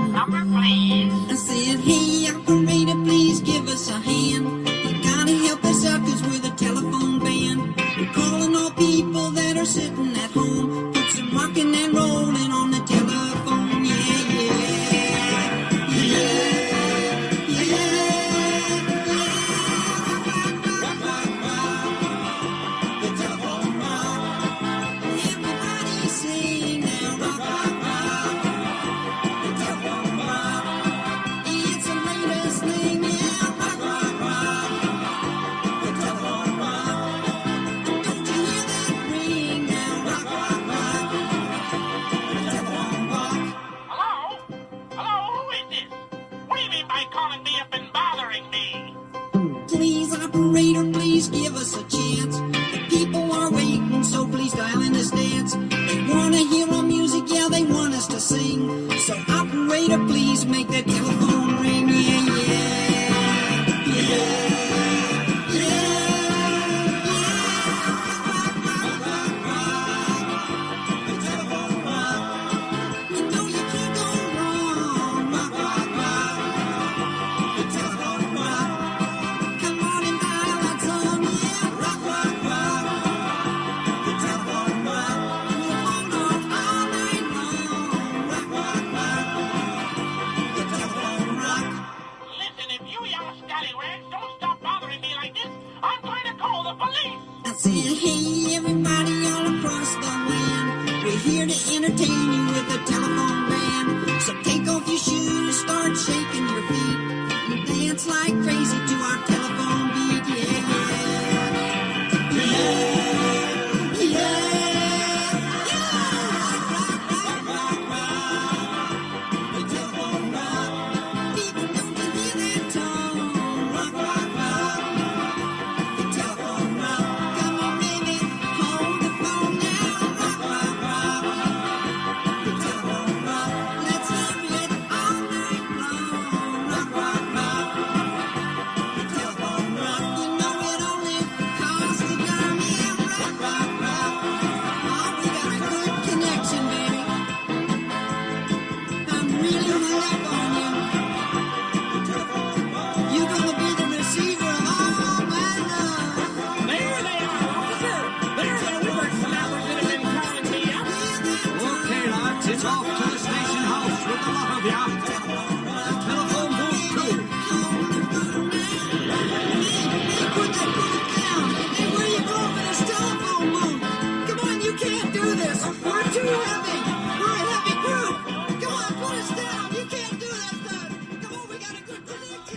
Number, please. I said, hey, operator, please give us a hand. We gotta help us out, cause we're the telephone band. We're calling all people that are sitting Operator, please give us a chance. saying, hey, everybody all across the land, we're here to entertain you with a telephone. Yeah.